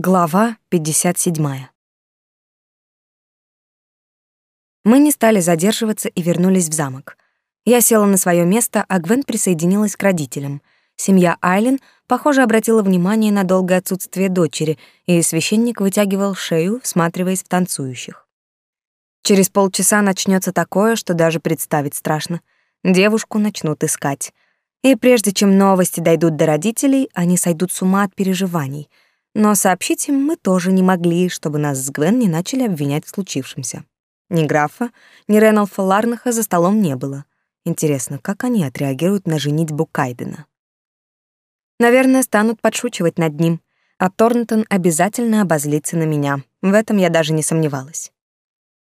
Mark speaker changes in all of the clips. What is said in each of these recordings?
Speaker 1: Глава 57. Мы не стали задерживаться и вернулись в замок. Я села на свое место, а Гвен присоединилась к родителям. Семья Айлен, похоже, обратила внимание на долгое отсутствие дочери, и священник вытягивал шею, всматриваясь в танцующих. Через полчаса начнется такое, что даже представить страшно. Девушку начнут искать. И прежде чем новости дойдут до родителей, они сойдут с ума от переживаний — но сообщить им мы тоже не могли, чтобы нас с Гвен не начали обвинять в случившемся. Ни графа, ни Реналфа Ларнаха за столом не было. Интересно, как они отреагируют на женитьбу Кайдена? Наверное, станут подшучивать над ним, а Торнтон обязательно обозлится на меня. В этом я даже не сомневалась.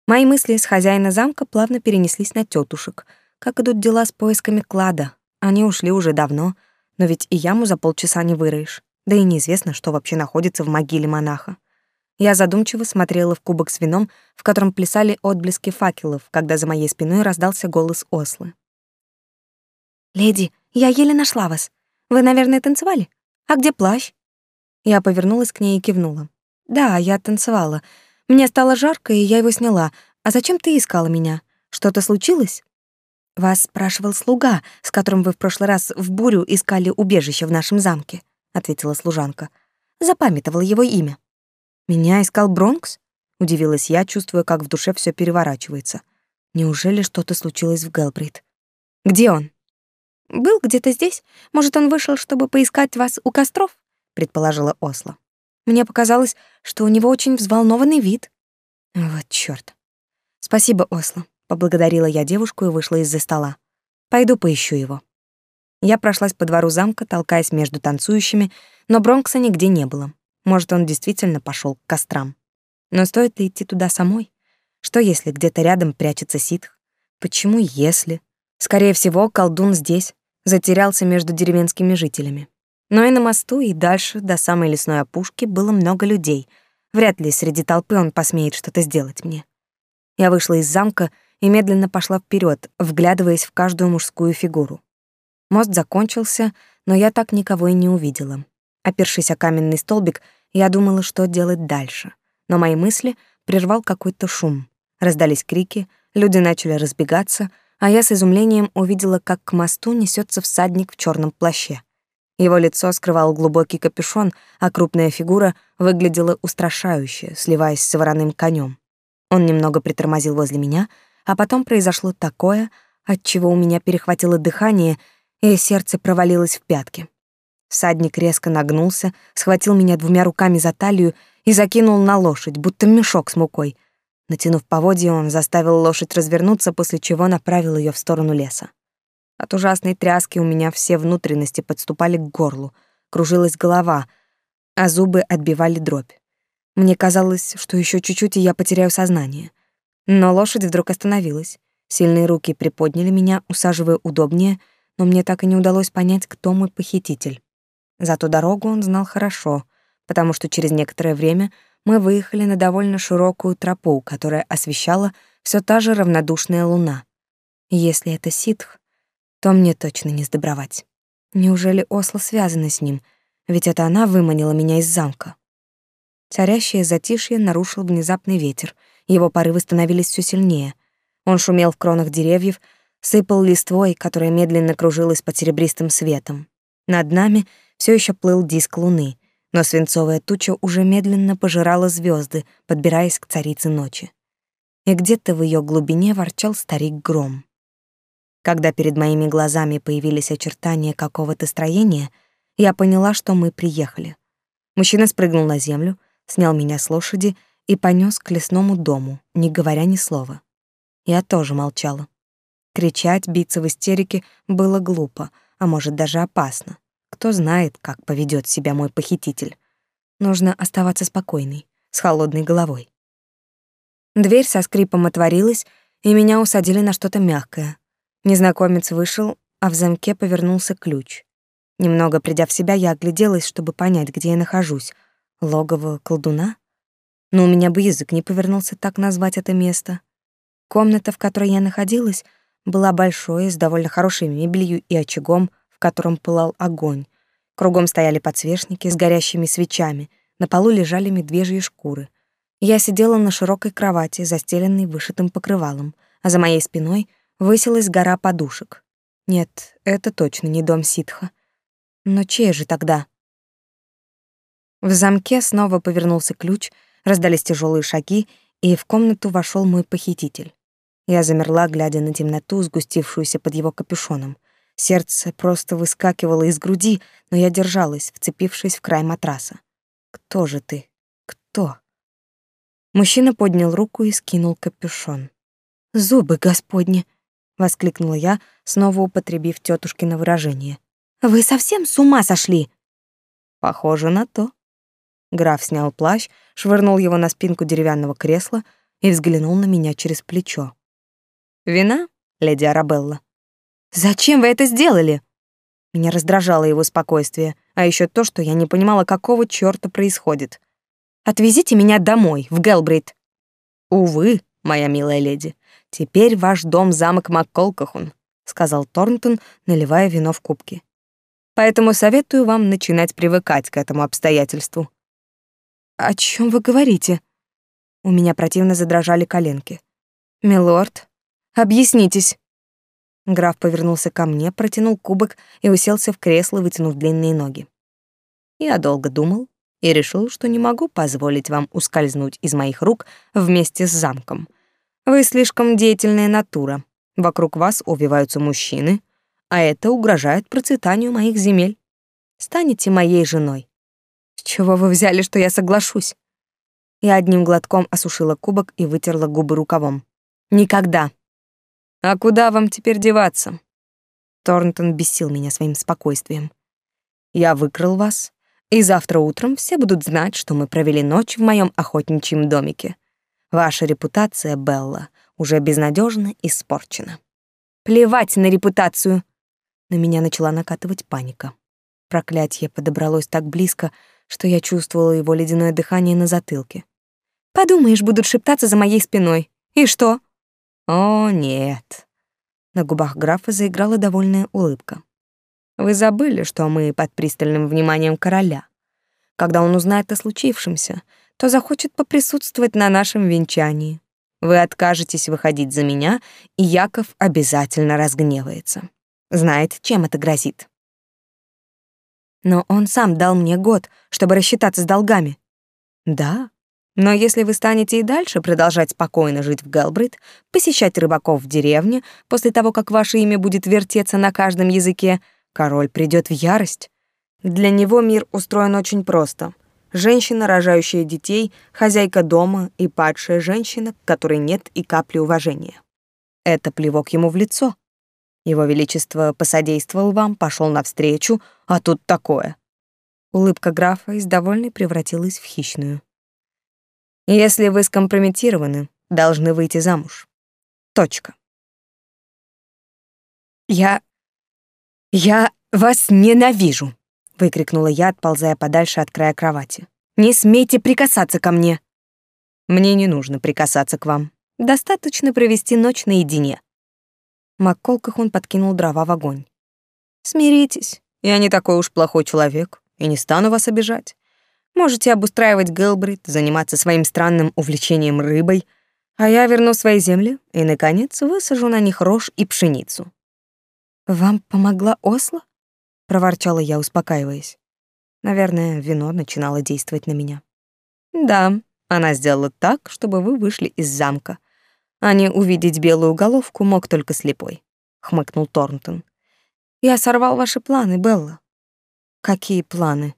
Speaker 1: Мои мысли с хозяина замка плавно перенеслись на тетушек. Как идут дела с поисками клада? Они ушли уже давно, но ведь и яму за полчаса не выроешь да и неизвестно, что вообще находится в могиле монаха. Я задумчиво смотрела в кубок с вином, в котором плясали отблески факелов, когда за моей спиной раздался голос Ослы. «Леди, я еле нашла вас. Вы, наверное, танцевали? А где плащ?» Я повернулась к ней и кивнула. «Да, я танцевала. Мне стало жарко, и я его сняла. А зачем ты искала меня? Что-то случилось?» «Вас спрашивал слуга, с которым вы в прошлый раз в бурю искали убежище в нашем замке ответила служанка. Запамятовала его имя. Меня искал Бронкс? удивилась я, чувствуя, как в душе все переворачивается. Неужели что-то случилось в Гелбрейт? Где он? Был где-то здесь. Может, он вышел, чтобы поискать вас у костров? предположила Осло. Мне показалось, что у него очень взволнованный вид. Вот чёрт. Спасибо, Осло, поблагодарила я девушку и вышла из-за стола. Пойду поищу его. Я прошлась по двору замка, толкаясь между танцующими, но Бронкса нигде не было. Может, он действительно пошел к кострам. Но стоит ли идти туда самой? Что если где-то рядом прячется ситх? Почему если? Скорее всего, колдун здесь, затерялся между деревенскими жителями. Но и на мосту, и дальше, до самой лесной опушки, было много людей. Вряд ли среди толпы он посмеет что-то сделать мне. Я вышла из замка и медленно пошла вперед, вглядываясь в каждую мужскую фигуру. Мост закончился, но я так никого и не увидела. Опершись о каменный столбик, я думала, что делать дальше. Но мои мысли прервал какой-то шум. Раздались крики, люди начали разбегаться, а я с изумлением увидела, как к мосту несется всадник в черном плаще. Его лицо скрывал глубокий капюшон, а крупная фигура выглядела устрашающе, сливаясь с вороным конем. Он немного притормозил возле меня, а потом произошло такое, от чего у меня перехватило дыхание — и сердце провалилось в пятки. Всадник резко нагнулся, схватил меня двумя руками за талию и закинул на лошадь, будто мешок с мукой. Натянув поводья, он заставил лошадь развернуться, после чего направил ее в сторону леса. От ужасной тряски у меня все внутренности подступали к горлу, кружилась голова, а зубы отбивали дробь. Мне казалось, что еще чуть-чуть, и я потеряю сознание. Но лошадь вдруг остановилась. Сильные руки приподняли меня, усаживая удобнее — но мне так и не удалось понять, кто мой похититель. Зато дорогу он знал хорошо, потому что через некоторое время мы выехали на довольно широкую тропу, которая освещала все та же равнодушная луна. Если это ситх, то мне точно не сдобровать. Неужели Осло связана с ним? Ведь это она выманила меня из замка. Царящее затишье нарушил внезапный ветер. Его порывы становились все сильнее. Он шумел в кронах деревьев, сыпал листвой, которая медленно кружилась под серебристым светом. Над нами все еще плыл диск луны, но свинцовая туча уже медленно пожирала звезды, подбираясь к царице ночи. И где-то в ее глубине ворчал старик Гром. Когда перед моими глазами появились очертания какого-то строения, я поняла, что мы приехали. Мужчина спрыгнул на землю, снял меня с лошади и понес к лесному дому, не говоря ни слова. Я тоже молчала. Кричать, биться в истерике было глупо, а может даже опасно. Кто знает, как поведет себя мой похититель. Нужно оставаться спокойной, с холодной головой. Дверь со скрипом отворилась, и меня усадили на что-то мягкое. Незнакомец вышел, а в замке повернулся ключ. Немного придя в себя, я огляделась, чтобы понять, где я нахожусь. Логово колдуна? Но у меня бы язык не повернулся так назвать это место. Комната, в которой я находилась — была большой, с довольно хорошей мебелью и очагом, в котором пылал огонь. Кругом стояли подсвечники с горящими свечами, На полу лежали медвежьи шкуры. Я сидела на широкой кровати, застеленной вышитым покрывалом, а за моей спиной высилась гора подушек. Нет, это точно не дом ситха. Но чей же тогда? В замке снова повернулся ключ, раздались тяжелые шаги, и в комнату вошел мой похититель. Я замерла, глядя на темноту, сгустившуюся под его капюшоном. Сердце просто выскакивало из груди, но я держалась, вцепившись в край матраса. «Кто же ты? Кто?» Мужчина поднял руку и скинул капюшон. «Зубы господни!» — воскликнула я, снова употребив тетушкино выражение. «Вы совсем с ума сошли?» «Похоже на то», Граф снял плащ, швырнул его на спинку деревянного кресла и взглянул на меня через плечо. «Вина, леди Арабелла?» «Зачем вы это сделали?» Меня раздражало его спокойствие, а еще то, что я не понимала, какого чёрта происходит. «Отвезите меня домой, в Гелбрейт». «Увы, моя милая леди, теперь ваш дом замок Макколкахун», сказал Торнтон, наливая вино в кубки. «Поэтому советую вам начинать привыкать к этому обстоятельству. «О чем вы говорите?» У меня противно задрожали коленки. «Милорд, объяснитесь». Граф повернулся ко мне, протянул кубок и уселся в кресло, вытянув длинные ноги. Я долго думал и решил, что не могу позволить вам ускользнуть из моих рук вместе с замком. Вы слишком деятельная натура. Вокруг вас увиваются мужчины, а это угрожает процветанию моих земель. Станете моей женой. С чего вы взяли, что я соглашусь? Я одним глотком осушила кубок и вытерла губы рукавом. Никогда. А куда вам теперь деваться? Торнтон бесил меня своим спокойствием. Я выкрал вас, и завтра утром все будут знать, что мы провели ночь в моем охотничьем домике. Ваша репутация, Белла, уже безнадежно испорчена. Плевать на репутацию. На меня начала накатывать паника. Проклятье подобралось так близко, что я чувствовала его ледяное дыхание на затылке. «Подумаешь, будут шептаться за моей спиной. И что?» «О, нет». На губах графа заиграла довольная улыбка. «Вы забыли, что мы под пристальным вниманием короля. Когда он узнает о случившемся, то захочет поприсутствовать на нашем венчании. Вы откажетесь выходить за меня, и Яков обязательно разгневается. Знаете, чем это грозит?» Но он сам дал мне год, чтобы рассчитаться с долгами. Да, но если вы станете и дальше продолжать спокойно жить в Гэлбрид, посещать рыбаков в деревне, после того, как ваше имя будет вертеться на каждом языке, король придет в ярость. Для него мир устроен очень просто. Женщина, рожающая детей, хозяйка дома и падшая женщина, которой нет и капли уважения. Это плевок ему в лицо. Его Величество посодействовал вам, пошел навстречу, а тут такое. Улыбка графа из довольной превратилась в хищную. Если вы скомпрометированы, должны выйти замуж. Точка. Я... я вас ненавижу, выкрикнула я, отползая подальше от края кровати. Не смейте прикасаться ко мне. Мне не нужно прикасаться к вам. Достаточно провести ночь наедине. Макколках он подкинул дрова в огонь. «Смиритесь, я не такой уж плохой человек и не стану вас обижать. Можете обустраивать Гелбрид, заниматься своим странным увлечением рыбой, а я верну свои земли и, наконец, высажу на них рожь и пшеницу». «Вам помогла Осло?» — проворчала я, успокаиваясь. Наверное, вино начинало действовать на меня. «Да, она сделала так, чтобы вы вышли из замка», а не увидеть белую головку мог только слепой, хмыкнул Торнтон. Я сорвал ваши планы, Белла. Какие планы?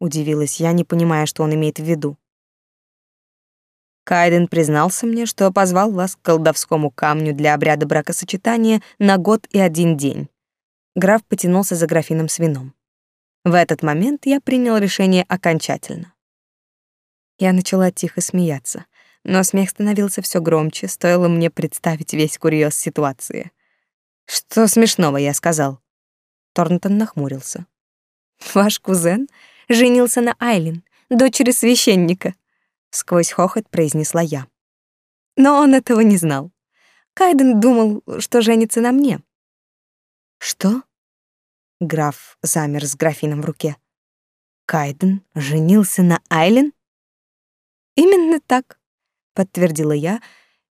Speaker 1: Удивилась я, не понимая, что он имеет в виду. Кайден признался мне, что позвал вас к колдовскому камню для обряда бракосочетания на год и один день. Граф потянулся за графином с вином. В этот момент я принял решение окончательно. Я начала тихо смеяться но смех становился все громче, стоило мне представить весь курьез ситуации. «Что смешного?» — я сказал. Торнтон нахмурился. «Ваш кузен женился на Айлин, дочери священника», — сквозь хохот произнесла я. Но он этого не знал. Кайден думал, что женится на мне. «Что?» Граф замер с графином в руке. Кайден женился на Айлен? Именно так, подтвердила я,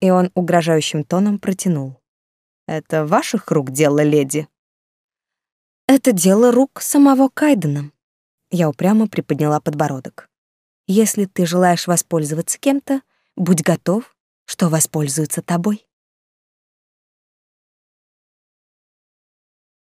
Speaker 1: и он угрожающим тоном протянул. Это ваших рук дело, леди. Это дело рук самого Кайдена. Я упрямо приподняла подбородок. Если ты желаешь воспользоваться кем-то, будь готов, что воспользуются тобой.